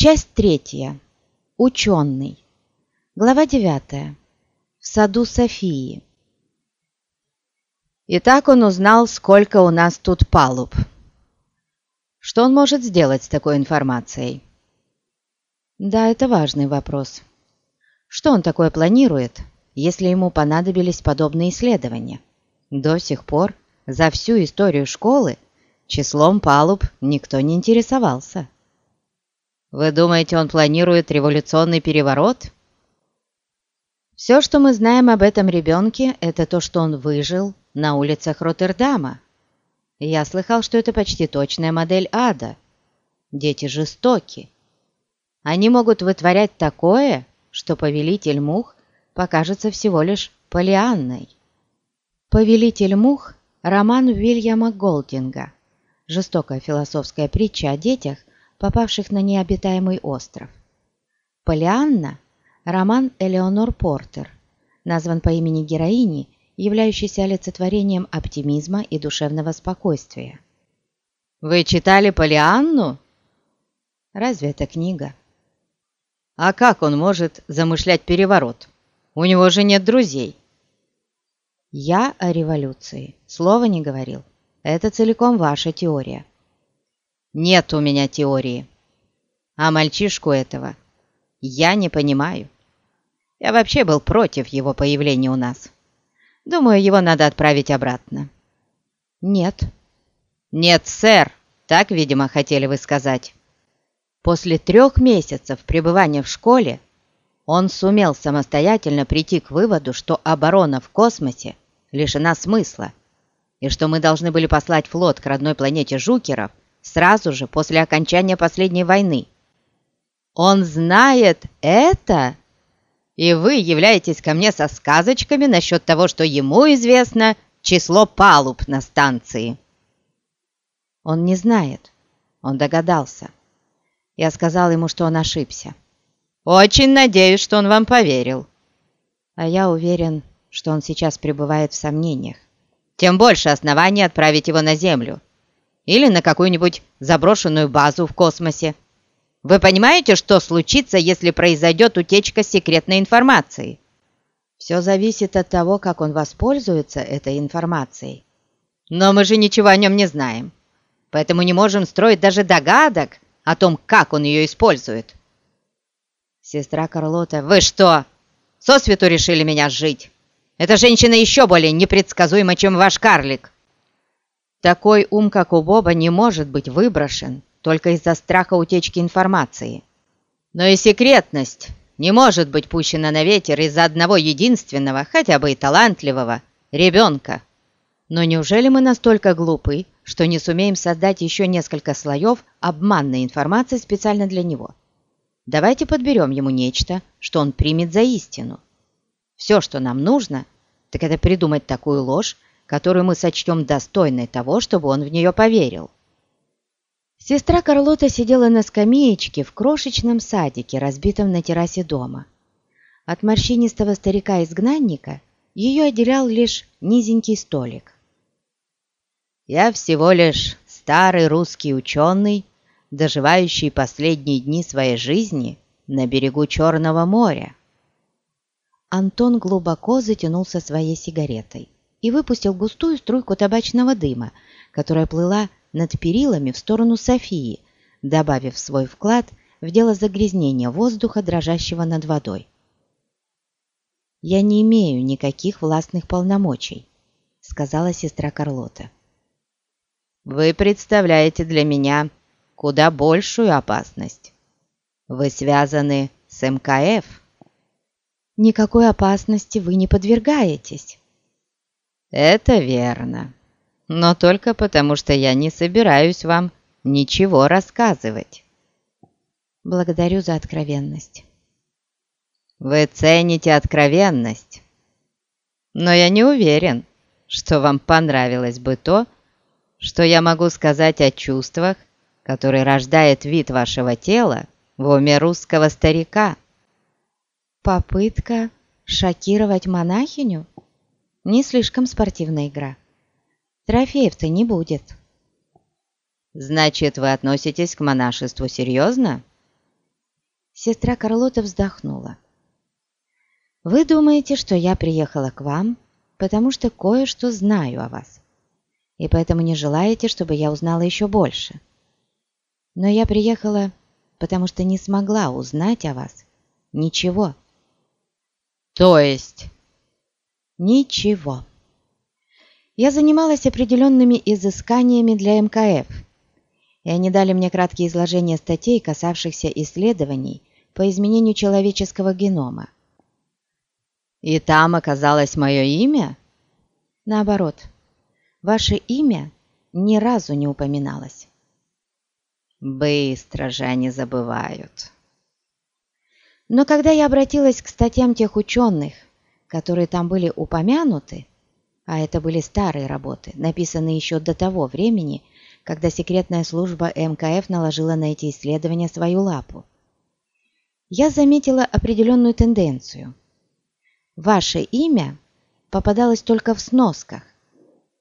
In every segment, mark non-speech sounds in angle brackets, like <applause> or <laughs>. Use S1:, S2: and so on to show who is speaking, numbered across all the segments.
S1: Часть третья. Ученый. Глава девятая. В саду Софии.
S2: Итак, он узнал, сколько у нас тут палуб. Что он может сделать с такой информацией?
S1: Да, это важный вопрос. Что он такое планирует, если ему понадобились подобные исследования? До сих пор, за всю историю школы, числом палуб никто не интересовался.
S2: Вы думаете, он планирует революционный переворот?
S1: Все, что мы знаем об этом ребенке, это то, что он выжил на улицах Роттердама. Я слыхал, что это почти точная модель ада. Дети жестоки. Они могут вытворять такое, что повелитель мух покажется всего лишь Полианной. «Повелитель мух» – роман Уильяма Голдинга, жестокая философская притча о детях, попавших на необитаемый остров. «Полианна» – роман Элеонор Портер, назван по имени героини, являющейся олицетворением оптимизма и душевного спокойствия.
S2: «Вы читали Полианну?»
S1: «Разве это книга?»
S2: «А как он может замышлять переворот? У него же нет друзей».
S1: «Я о революции. Слова не говорил. Это целиком ваша теория».
S2: Нет у меня теории. А мальчишку этого я не понимаю. Я вообще был против его появления у нас. Думаю, его надо отправить обратно.
S1: Нет.
S2: Нет, сэр, так, видимо, хотели вы сказать. После трех месяцев пребывания в школе он сумел самостоятельно прийти к выводу, что оборона в космосе лишена смысла, и что мы должны были послать флот к родной планете Жукеров сразу же после окончания последней войны. Он знает это? И вы являетесь ко мне со сказочками насчет того, что ему известно число палуб на станции.
S1: Он не знает. Он догадался. Я сказал ему, что он ошибся.
S2: Очень надеюсь, что он вам поверил.
S1: А я уверен, что он сейчас пребывает в сомнениях.
S2: Тем больше оснований отправить его на Землю или на какую-нибудь заброшенную базу в космосе. Вы понимаете, что случится, если произойдет утечка секретной информации?
S1: Все зависит от того, как он воспользуется этой информацией.
S2: Но мы же ничего о нем не знаем, поэтому не можем строить даже догадок о том, как он ее использует.
S1: Сестра Карлота,
S2: вы что, сосвету решили меня сжить? Эта женщина еще более непредсказуема, чем ваш карлик. Такой ум, как у Боба, не может быть выброшен только из-за страха утечки информации. Но и секретность не может быть пущена на ветер из-за одного единственного, хотя бы и талантливого, ребенка.
S1: Но неужели мы настолько глупы, что не сумеем создать еще несколько слоев обманной информации специально для него? Давайте подберем ему нечто, что он примет за истину. Все, что нам нужно, так это придумать такую ложь, которую мы сочтем достойной того, чтобы он в нее поверил. Сестра Карлота сидела на скамеечке в крошечном садике, разбитом на террасе дома. От морщинистого старика-изгнанника ее отделял лишь низенький столик.
S2: «Я всего лишь старый русский ученый, доживающий последние дни своей жизни на берегу Черного моря».
S1: Антон глубоко затянулся своей сигаретой и выпустил густую струйку табачного дыма, которая плыла над перилами в сторону Софии, добавив свой вклад в дело загрязнения воздуха, дрожащего над водой. «Я не имею никаких властных полномочий», — сказала сестра Карлота.
S2: «Вы представляете для меня куда большую опасность. Вы связаны с МКФ».
S1: «Никакой опасности вы не подвергаетесь».
S2: «Это верно. Но только потому, что я не собираюсь вам ничего рассказывать».
S1: «Благодарю за откровенность».
S2: «Вы цените откровенность, но я не уверен, что вам понравилось бы то, что я могу сказать о чувствах, которые рождает вид вашего тела в уме русского старика».
S1: «Попытка шокировать монахиню?» Не слишком спортивная игра. Трофеев-то не будет.
S2: Значит, вы относитесь к монашеству серьезно?
S1: Сестра Карлота вздохнула. «Вы думаете, что я приехала к вам, потому что кое-что знаю о вас, и поэтому не желаете, чтобы я узнала еще больше. Но я приехала, потому что не смогла узнать о вас ничего».
S2: «То есть?»
S1: «Ничего. Я занималась определенными изысканиями для МКФ, и они дали мне краткие изложения статей, касавшихся исследований по изменению человеческого генома.
S2: «И там оказалось мое имя?»
S1: «Наоборот, ваше имя ни разу не упоминалось».
S2: «Быстро же они забывают».
S1: Но когда я обратилась к статьям тех ученых, которые там были упомянуты, а это были старые работы, написанные еще до того времени, когда секретная служба МКФ наложила на эти исследования свою лапу, я заметила определенную тенденцию. Ваше имя попадалось только в сносках,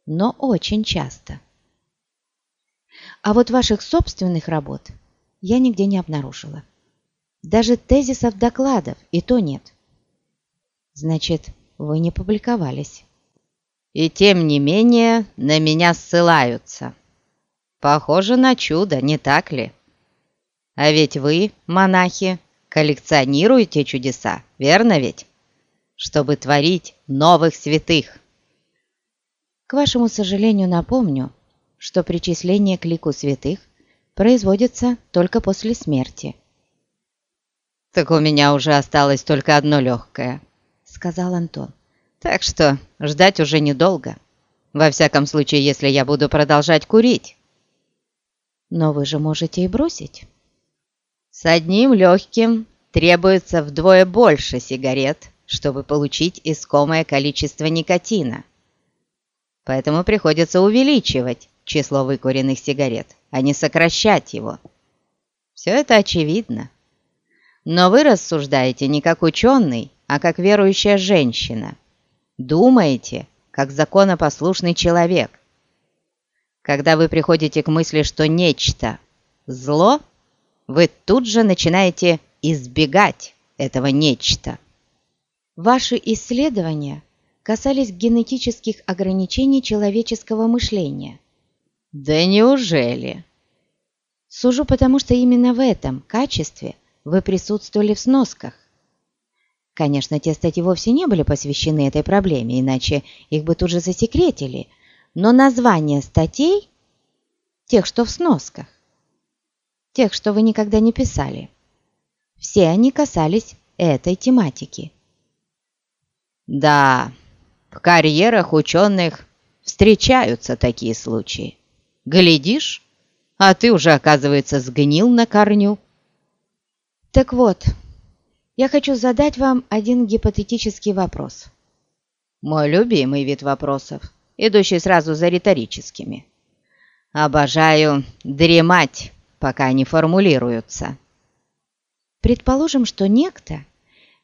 S1: но очень часто. А вот ваших собственных работ я нигде не обнаружила. Даже тезисов докладов и то нет. Значит, вы не публиковались.
S2: И тем не менее на меня ссылаются. Похоже на чудо, не так ли? А ведь вы, монахи, коллекционируете чудеса, верно ведь? Чтобы творить новых святых.
S1: К вашему сожалению напомню, что причисление к лику святых производится только после смерти.
S2: «Так у меня уже осталось только одно легкое», — сказал Антон. «Так что ждать уже недолго. Во всяком случае, если я буду продолжать курить».
S1: «Но вы же можете и бросить».
S2: С одним легким требуется вдвое больше сигарет, чтобы получить искомое количество никотина. Поэтому приходится увеличивать число выкуренных сигарет, а не сокращать его. Все это очевидно. Но вы рассуждаете не как ученый, а как верующая женщина. Думаете, как законопослушный человек. Когда вы приходите к мысли, что нечто – зло – вы тут же начинаете избегать этого нечто.
S1: Ваши исследования касались генетических ограничений человеческого мышления.
S2: Да неужели?
S1: Сужу потому, что именно в этом качестве вы присутствовали в сносках. Конечно, те статьи вовсе не были посвящены этой проблеме, иначе их бы тут же засекретили, но названия статей, тех, что в сносках, тех, что вы никогда не писали. Все они касались этой тематики.
S2: Да, в карьерах ученых встречаются такие случаи. Глядишь, а ты уже, оказывается, сгнил на корню.
S1: Так вот, я хочу задать вам один гипотетический вопрос.
S2: Мой любимый вид вопросов, идущий сразу за риторическими. Обожаю дремать пока они формулируются.
S1: Предположим, что некто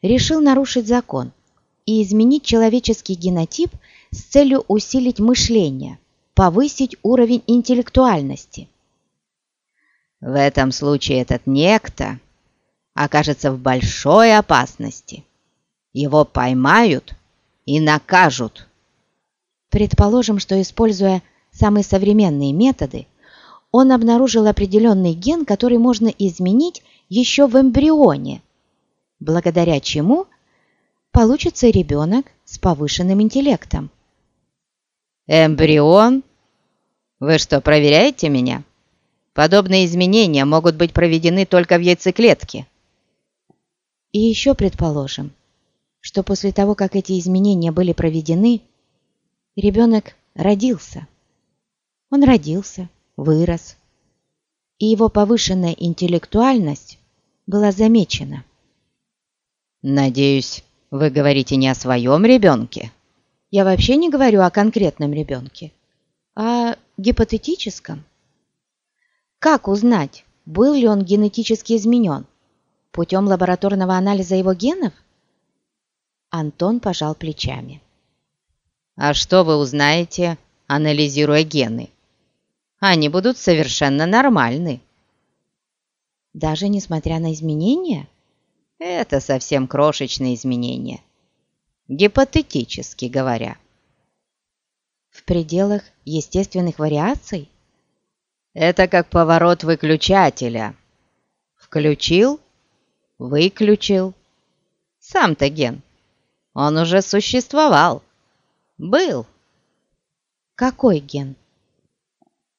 S1: решил нарушить закон и изменить человеческий генотип с целью усилить мышление, повысить уровень интеллектуальности.
S2: В этом случае этот некто окажется в большой опасности. Его поймают и накажут.
S1: Предположим, что, используя самые современные методы, он обнаружил определенный ген, который можно изменить еще в эмбрионе, благодаря чему получится ребенок с повышенным интеллектом.
S2: Эмбрион? Вы что, проверяете меня? Подобные изменения могут быть проведены только в яйцеклетке.
S1: И еще предположим, что после того, как эти изменения были проведены, ребенок родился. Он родился, вырос, и его повышенная интеллектуальность была замечена.
S2: «Надеюсь, вы говорите не о своем ребенке?»
S1: «Я вообще не говорю о конкретном ребенке, а гипотетическом. Как узнать, был ли он генетически изменен? Путем лабораторного анализа его генов?» Антон пожал плечами.
S2: «А что вы узнаете, анализируя гены?» они будут совершенно нормальны.
S1: Даже несмотря на изменения?
S2: Это совсем крошечные изменения. Гипотетически говоря.
S1: В пределах естественных вариаций?
S2: Это как поворот выключателя. Включил, выключил. Сам-то ген. Он уже существовал. Был.
S1: Какой ген?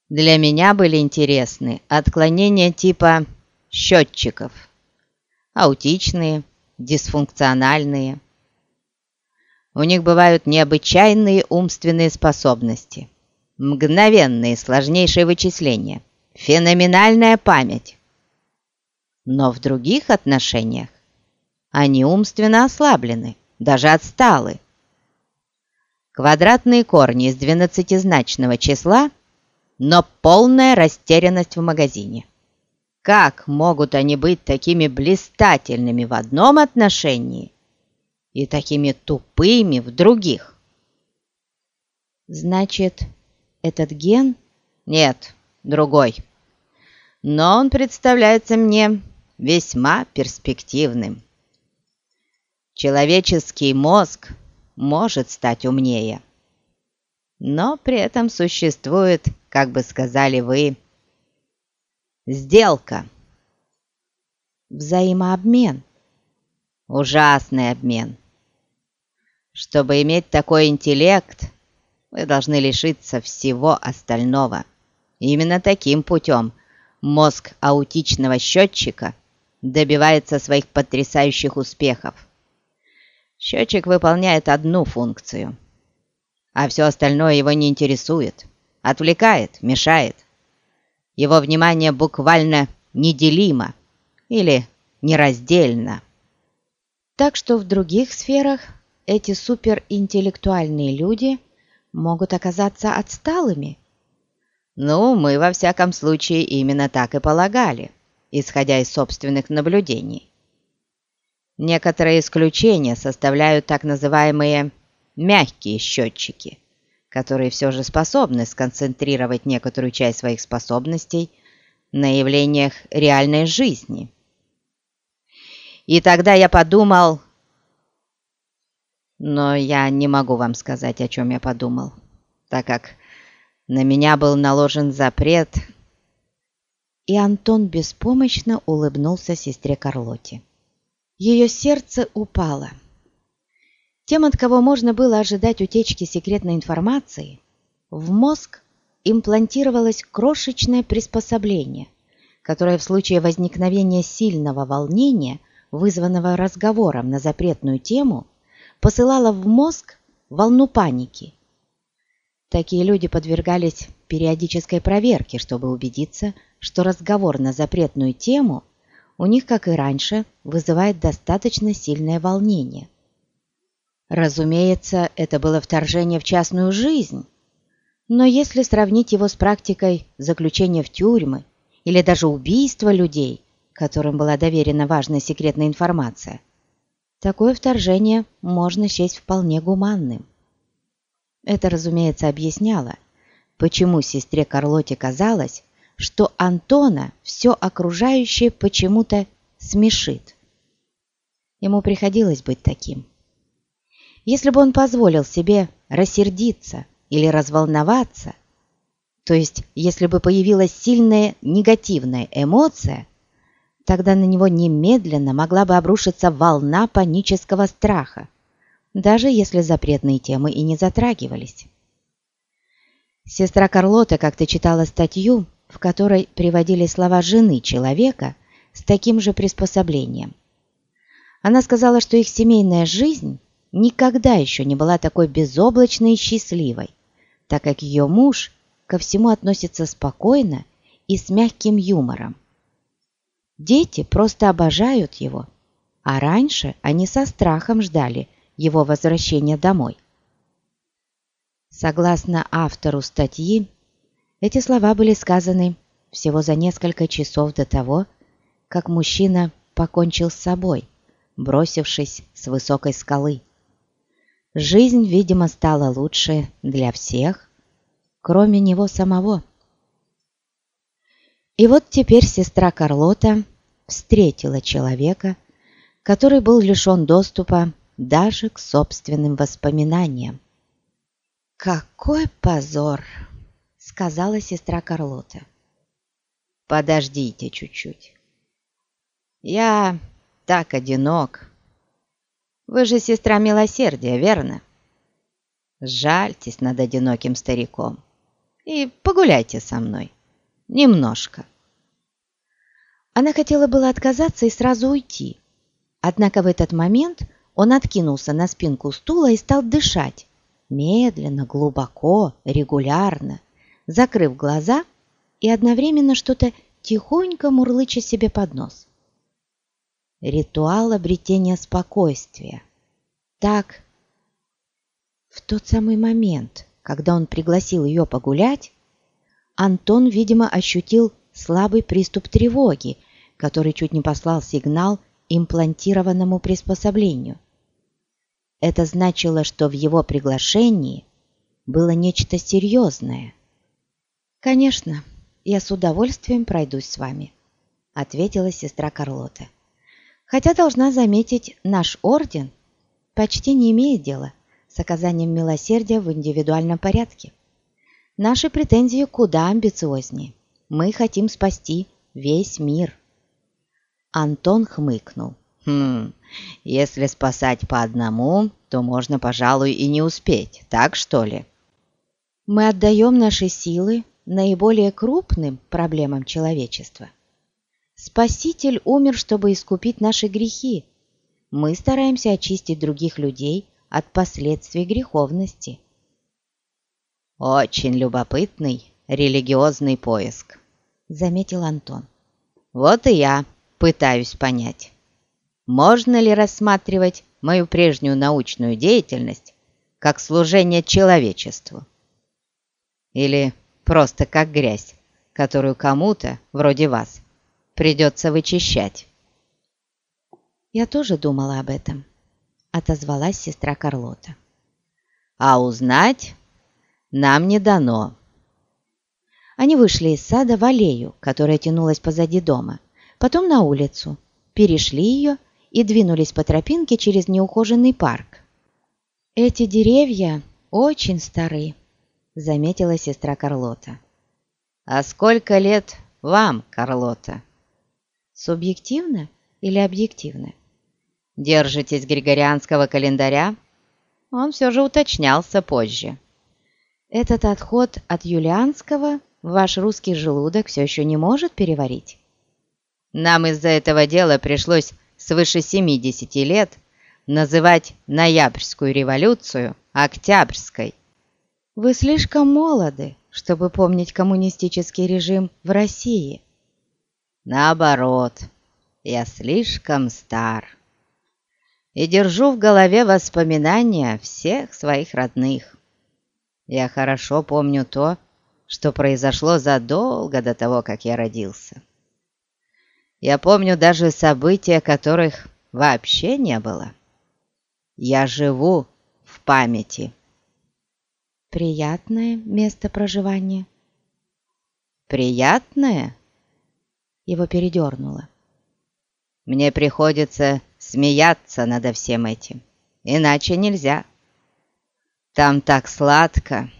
S2: Для меня были интересны отклонения типа счетчиков. Аутичные, дисфункциональные. У них бывают необычайные умственные способности, мгновенные сложнейшие вычисления, феноменальная память. Но в других отношениях они умственно ослаблены, даже отсталы. Квадратные корни из двенадцатизначного числа, но полная растерянность в магазине. Как могут они быть такими блистательными в одном отношении и такими тупыми в других?
S1: Значит, этот ген?
S2: Нет, другой. Но он представляется мне весьма перспективным. Человеческий мозг может стать умнее. Но при этом существует, как бы сказали вы, сделка.
S1: Взаимообмен.
S2: Ужасный обмен. Чтобы иметь такой интеллект, вы должны лишиться всего остального. именно таким путем мозг аутичного счетчика добивается своих потрясающих успехов. Счетчик выполняет одну функцию, а все остальное его не интересует, отвлекает, мешает. Его внимание буквально неделимо или нераздельно.
S1: Так что в других сферах эти суперинтеллектуальные люди могут оказаться отсталыми.
S2: Ну, мы во всяком случае именно так и полагали, исходя из собственных наблюдений. Некоторые исключения составляют так называемые «мягкие счетчики», которые все же способны сконцентрировать некоторую часть своих способностей на явлениях реальной жизни. И тогда я подумал... Но я не могу вам сказать, о чем я подумал, так как на меня был наложен запрет...
S1: И Антон беспомощно улыбнулся сестре Карлоте. Ее сердце упало. Тем, от кого можно было ожидать утечки секретной информации, в мозг имплантировалось крошечное приспособление, которое в случае возникновения сильного волнения, вызванного разговором на запретную тему, посылало в мозг волну паники. Такие люди подвергались периодической проверке, чтобы убедиться, что разговор на запретную тему – у них, как и раньше, вызывает достаточно сильное волнение. Разумеется, это было вторжение в частную жизнь, но если сравнить его с практикой заключения в тюрьмы или даже убийства людей, которым была доверена важная секретная информация, такое вторжение можно счесть вполне гуманным. Это, разумеется, объясняло, почему сестре Карлоте казалось, что Антона все окружающее почему-то смешит. Ему приходилось быть таким. Если бы он позволил себе рассердиться или разволноваться, то есть если бы появилась сильная негативная эмоция, тогда на него немедленно могла бы обрушиться волна панического страха, даже если запретные темы и не затрагивались. Сестра Карлота как-то читала статью, в которой приводили слова жены человека с таким же приспособлением. Она сказала, что их семейная жизнь никогда еще не была такой безоблачной и счастливой, так как ее муж ко всему относится спокойно и с мягким юмором. Дети просто обожают его, а раньше они со страхом ждали его возвращения домой. Согласно автору статьи, эти слова были сказаны всего за несколько часов до того, как мужчина покончил с собой, бросившись с высокой скалы. Жизнь, видимо, стала лучше для всех, кроме него самого. И вот теперь сестра Карлота встретила человека, который был лишен доступа даже к собственным воспоминаниям. «Какой позор!» — сказала сестра Карлота.
S2: «Подождите чуть-чуть. Я так одинок. Вы же сестра милосердия, верно? Жальтесь над одиноким стариком и погуляйте со мной. Немножко».
S1: Она хотела было отказаться и сразу уйти. Однако в этот момент он откинулся на спинку стула и стал дышать. Медленно, глубоко, регулярно, закрыв глаза и одновременно что-то тихонько мурлыча себе под нос. Ритуал обретения спокойствия. Так, в тот самый момент, когда он пригласил ее погулять, Антон, видимо, ощутил слабый приступ тревоги, который чуть не послал сигнал имплантированному приспособлению. Это значило, что в его приглашении было нечто серьезное. «Конечно, я с удовольствием пройдусь с вами», — ответила сестра Карлота. «Хотя, должна заметить, наш орден почти не имеет дела с оказанием милосердия в индивидуальном порядке. Наши претензии куда амбициознее. Мы хотим спасти весь мир». Антон хмыкнул.
S2: «Хм, если спасать по одному, то можно, пожалуй, и не успеть, так что ли?»
S1: «Мы отдаем наши силы наиболее крупным проблемам человечества. Спаситель умер, чтобы искупить наши грехи. Мы стараемся очистить других людей от последствий греховности».
S2: «Очень любопытный религиозный поиск», — заметил Антон. «Вот и я пытаюсь понять, можно ли рассматривать мою прежнюю научную деятельность как служение человечеству? Или просто как грязь, которую кому-то, вроде вас, придется вычищать?
S1: «Я тоже думала об этом», — отозвалась сестра Карлота.
S2: «А узнать нам не дано».
S1: Они вышли из сада в аллею, которая тянулась позади дома, потом на улицу, перешли ее и двинулись по тропинке через неухоженный парк. «Эти деревья очень стары», — заметила сестра Карлота.
S2: «А сколько лет вам, Карлота?»
S1: «Субъективно или объективно?»
S2: «Держитесь григорианского календаря?» Он все же уточнялся позже.
S1: «Этот отход от юлианского ваш русский желудок все еще не может переварить?»
S2: Нам из-за этого дела пришлось свыше 70 лет называть ноябрьскую революцию Октябрьской.
S1: Вы слишком молоды, чтобы помнить коммунистический режим в России.
S2: Наоборот, я слишком стар. И держу в голове воспоминания всех своих родных. Я хорошо помню то, что произошло задолго до того, как я родился. Я помню даже события, которых вообще не было. Я живу в памяти.
S1: Приятное место проживания.
S2: Приятное?
S1: Его передернуло.
S2: Мне приходится смеяться над всем этим. Иначе нельзя. Там так сладко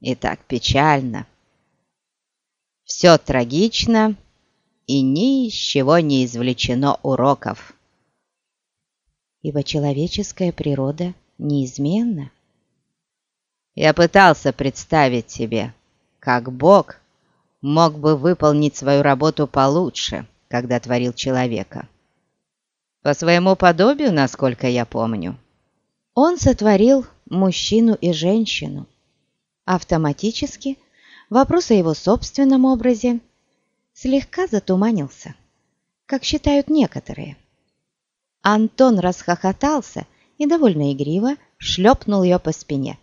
S2: и так печально. Все трагично и ни из чего не извлечено уроков.
S1: Ибо человеческая природа неизменна.
S2: Я пытался представить себе, как Бог мог бы выполнить свою работу получше, когда творил человека. По своему подобию, насколько я помню.
S1: Он сотворил мужчину и женщину. Автоматически вопрос о его собственном образе слегка затуманился, как считают некоторые. Антон расхохотался и довольно игриво шлепнул ее по спине.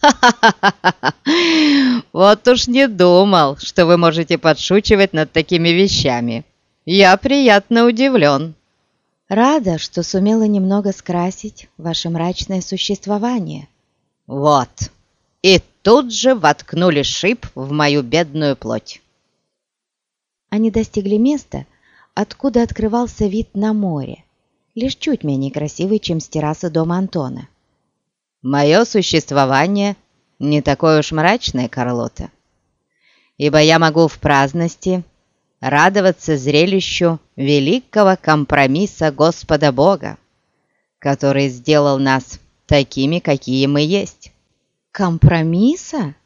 S2: «Ха-ха-ха! <laughs> Вот уж не думал, что вы можете подшучивать над такими вещами. Я приятно удивлен».
S1: «Рада, что сумела немного скрасить ваше мрачное существование».
S2: «Вот!» И тут же воткнули шип в мою бедную плоть.
S1: Они достигли места, откуда открывался вид на море, лишь чуть менее красивый, чем с террасы дома Антона.
S2: «Мое существование не такое уж мрачное, Карлота, ибо я могу в праздности радоваться зрелищу великого компромисса Господа Бога, который сделал нас такими, какие мы есть».
S1: «Компромисса?»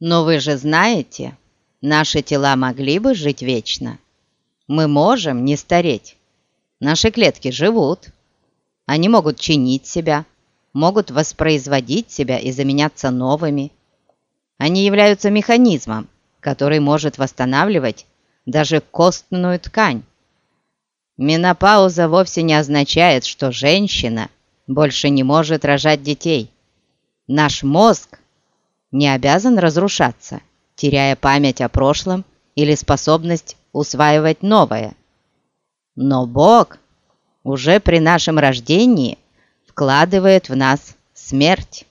S2: «Но вы же знаете, наши тела могли бы жить вечно. Мы можем не стареть. Наши клетки живут. Они могут чинить себя, могут воспроизводить себя и заменяться новыми. Они являются механизмом, который может восстанавливать даже костную ткань. Менопауза вовсе не означает, что женщина больше не может рожать детей. Наш мозг не обязан разрушаться, теряя память о прошлом или способность усваивать новое. Но Бог уже при нашем рождении вкладывает в нас смерть.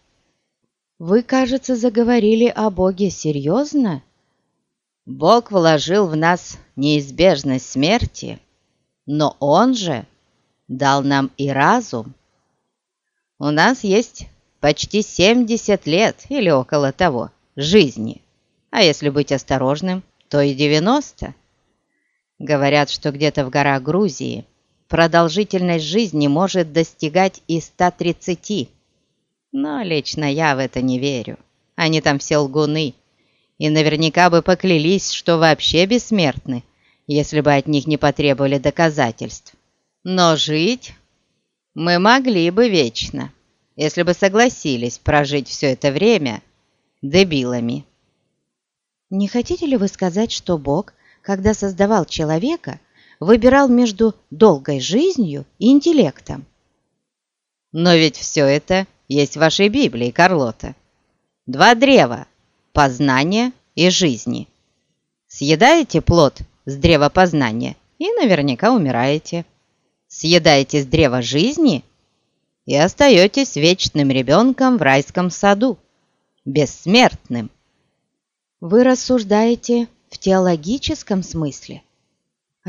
S1: Вы, кажется, заговорили о Боге серьезно?
S2: Бог вложил в нас неизбежность смерти, но Он же дал нам и разум. У нас есть почти 70 лет или около того жизни, а если быть осторожным, то и 90. Говорят, что где-то в горах Грузии продолжительность жизни может достигать и 130. Но лично я в это не верю. Они там все лгуны, и наверняка бы поклялись, что вообще бессмертны, если бы от них не потребовали доказательств. Но жить мы могли бы вечно если бы согласились прожить все это время дебилами.
S1: Не хотите ли вы сказать, что Бог, когда создавал человека, выбирал между долгой жизнью и интеллектом?
S2: Но ведь все это есть в вашей Библии, Карлота. Два древа – познания и жизни. Съедаете плод с древа познания и наверняка умираете. Съедаете с древа жизни и остаетесь вечным ребенком в райском саду, бессмертным.
S1: Вы рассуждаете в теологическом смысле,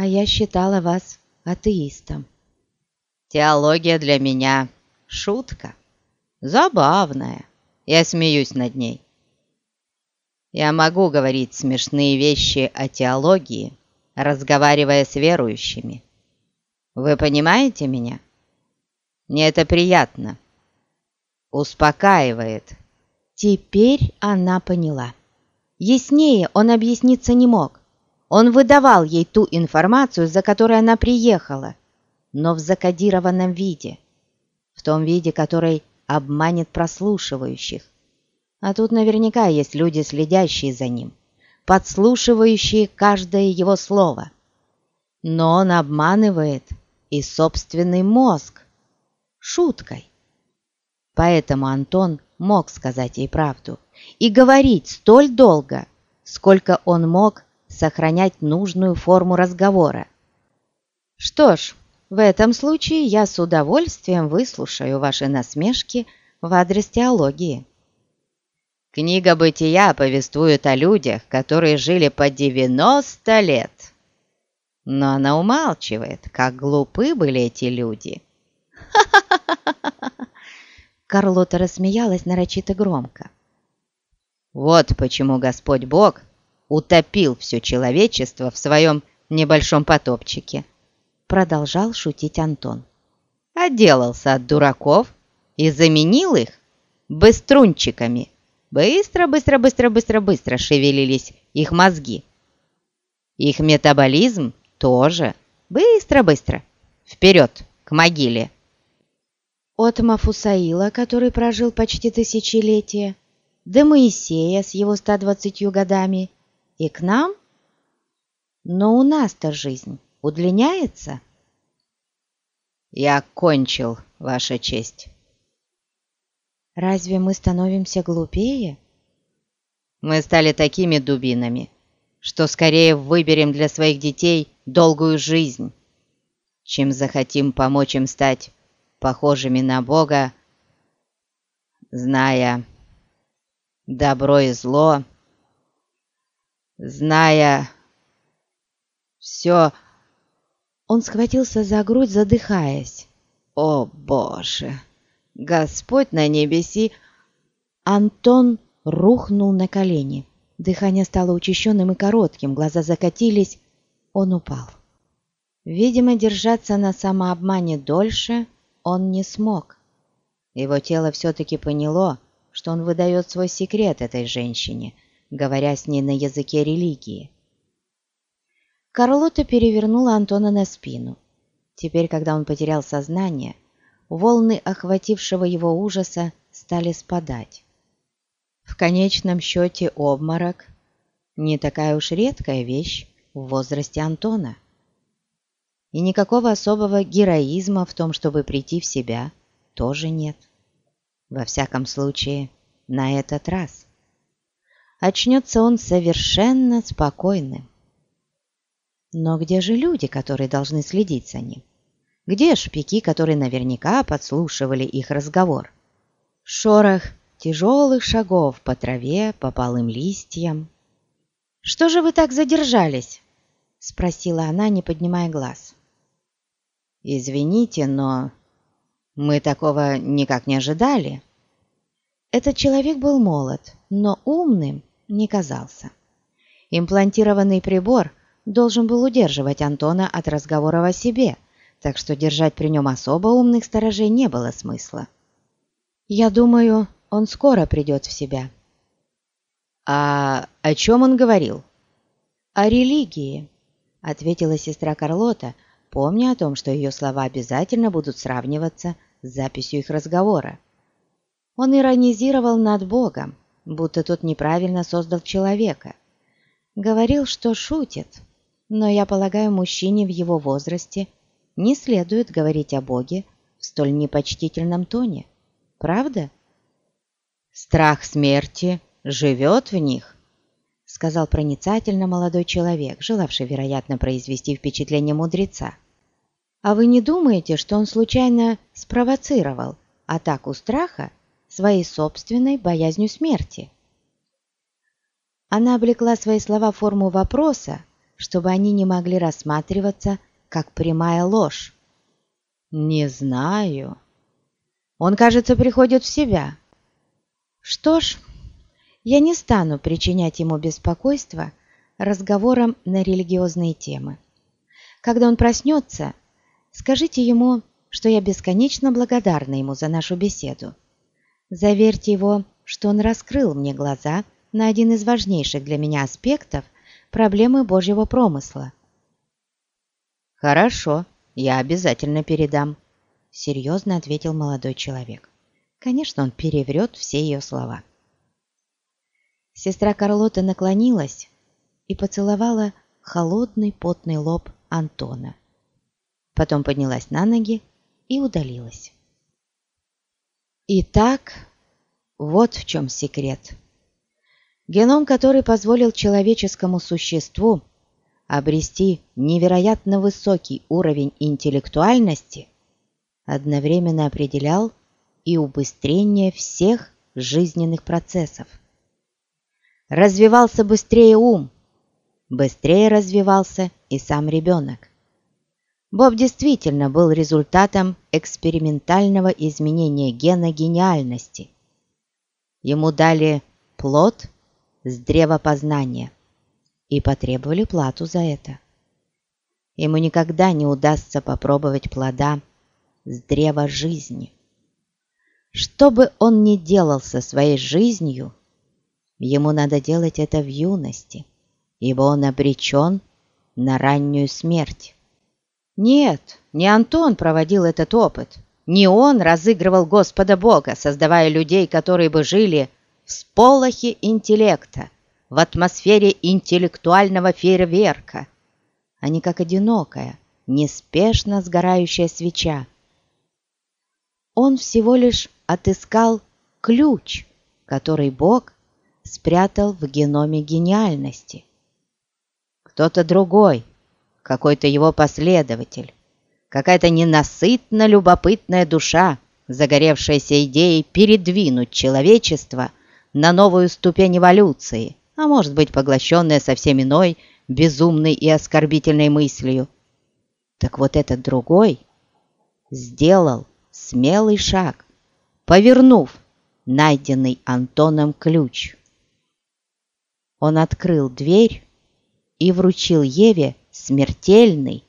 S1: а я считала вас атеистом.
S2: Теология для меня шутка, забавная, я смеюсь над ней. Я могу говорить смешные вещи о теологии, разговаривая с верующими. Вы понимаете меня? Мне это приятно. Успокаивает.
S1: Теперь она поняла. Яснее он объясниться не мог. Он выдавал ей ту информацию, за которой она приехала, но в закодированном виде. В том виде, который обманет прослушивающих. А тут наверняка есть люди, следящие за ним, подслушивающие каждое его слово. Но он обманывает и собственный мозг шуткой. Поэтому Антон мог сказать ей правду и говорить столь долго, сколько он мог сохранять нужную форму разговора. Что ж, в этом случае я с удовольствием выслушаю ваши насмешки в адрес теологии.
S2: Книга «Бытия» повествует о людях, которые жили по 90 лет. Но она умалчивает, как глупы были эти люди <laughs> –
S1: Карлота рассмеялась нарочито громко.
S2: Вот почему Господь Бог утопил все человечество в своем небольшом потопчике, продолжал шутить Антон. Отделался от дураков и заменил их быструнчиками. Быстро, быстро, быстро, быстро, быстро шевелились их мозги. Их метаболизм тоже. Быстро, быстро. Вперед, к могиле
S1: от Мафусаила, который прожил почти тысячелетие, до Моисея с его 120 годами и к нам? Но у нас-то жизнь удлиняется.
S2: Я кончил, Ваша честь.
S1: Разве мы становимся глупее?
S2: Мы стали такими дубинами, что скорее выберем для своих детей долгую жизнь, чем захотим помочь им стать похожими на Бога, зная добро и зло, зная все...
S1: Он схватился за грудь, задыхаясь.
S2: «О, Боже! Господь на небеси!»
S1: Антон рухнул на колени. Дыхание стало учащенным и коротким, глаза закатились. Он упал. Видимо, держаться на самообмане дольше он не смог. Его тело все-таки поняло, что он выдает свой секрет этой женщине, говоря с ней на языке религии. Карлота перевернула Антона на спину. Теперь, когда он потерял сознание, волны охватившего его ужаса стали спадать. В конечном счете обморок – не такая уж редкая вещь в возрасте Антона. И никакого особого героизма в том, чтобы прийти в себя, тоже нет. Во всяком случае, на этот раз. Очнется он совершенно спокойным. Но где же люди, которые должны следить за ним? Где шпики, которые наверняка подслушивали их разговор? Шорох тяжелых шагов по траве, по полым листьям. «Что же вы так задержались?» — спросила она, не поднимая глаз.
S2: «Извините, но мы такого никак не ожидали».
S1: Этот человек был молод, но умным не казался. Имплантированный прибор должен был удерживать Антона от разговора о себе, так что держать при нем особо умных сторожей не было смысла. «Я думаю, он скоро придет в себя».
S2: «А о чем он говорил?»
S1: «О религии», — ответила сестра Карлота, помня о том, что ее слова обязательно будут сравниваться с записью их разговора. Он иронизировал над Богом, будто тот неправильно создал человека. Говорил, что шутит, но я полагаю, мужчине в его возрасте не следует говорить о Боге в столь непочтительном тоне. Правда?
S2: Страх смерти живет в них,
S1: сказал проницательно молодой человек, желавший, вероятно, произвести впечатление мудреца. А вы не думаете, что он случайно спровоцировал атаку страха своей собственной боязнью смерти? Она облекла свои слова в форму вопроса, чтобы они не могли рассматриваться как прямая ложь.
S2: «Не знаю», он, кажется, приходит в себя.
S1: Что ж, я не стану причинять ему беспокойство разговором на религиозные темы. Когда он проснется, скажите ему, что я бесконечно благодарна ему за нашу беседу. Заверьте его, что он раскрыл мне глаза на один из важнейших для меня аспектов проблемы Божьего промысла.
S2: «Хорошо, я обязательно передам», —
S1: серьезно ответил молодой человек. Конечно, он переврет все ее слова. Сестра Карлота наклонилась и поцеловала холодный потный лоб Антона. Потом поднялась на ноги и удалилась. Итак, вот в чем секрет. Геном, который позволил человеческому существу обрести невероятно высокий уровень интеллектуальности, одновременно определял и убыстрение всех жизненных процессов. Развивался быстрее ум, быстрее развивался и сам ребенок. Боб действительно был результатом экспериментального изменения гена гениальности. Ему дали плод с древа познания и потребовали плату за это. Ему никогда не удастся попробовать плода с древа жизни. Что бы он ни делал со своей жизнью, ему надо делать это в юности, ибо он обречен на раннюю смерть. Нет, не Антон проводил этот опыт, не он разыгрывал Господа Бога, создавая людей, которые бы жили в сполохе интеллекта, в атмосфере интеллектуального фейерверка, а не как одинокая, неспешно сгорающая свеча, он всего лишь отыскал ключ, который Бог спрятал в геноме гениальности. Кто-то другой, какой-то его последователь, какая-то ненасытно любопытная душа, загоревшаяся идеей передвинуть человечество на новую ступень эволюции, а может быть поглощенная совсем иной, безумной и оскорбительной мыслью. Так вот этот другой сделал смелый шаг, повернув найденный Антоном ключ. Он открыл дверь и вручил Еве смертельный,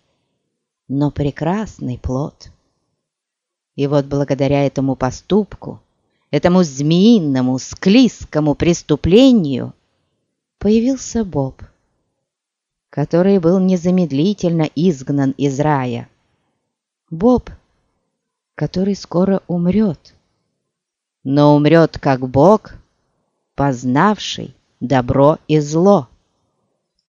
S1: но прекрасный плод. И вот благодаря этому поступку, этому змеиному, склизкому преступлению появился Боб, который был незамедлительно изгнан из рая. Боб, который скоро умрет, но умрет как Бог, познавший добро и зло.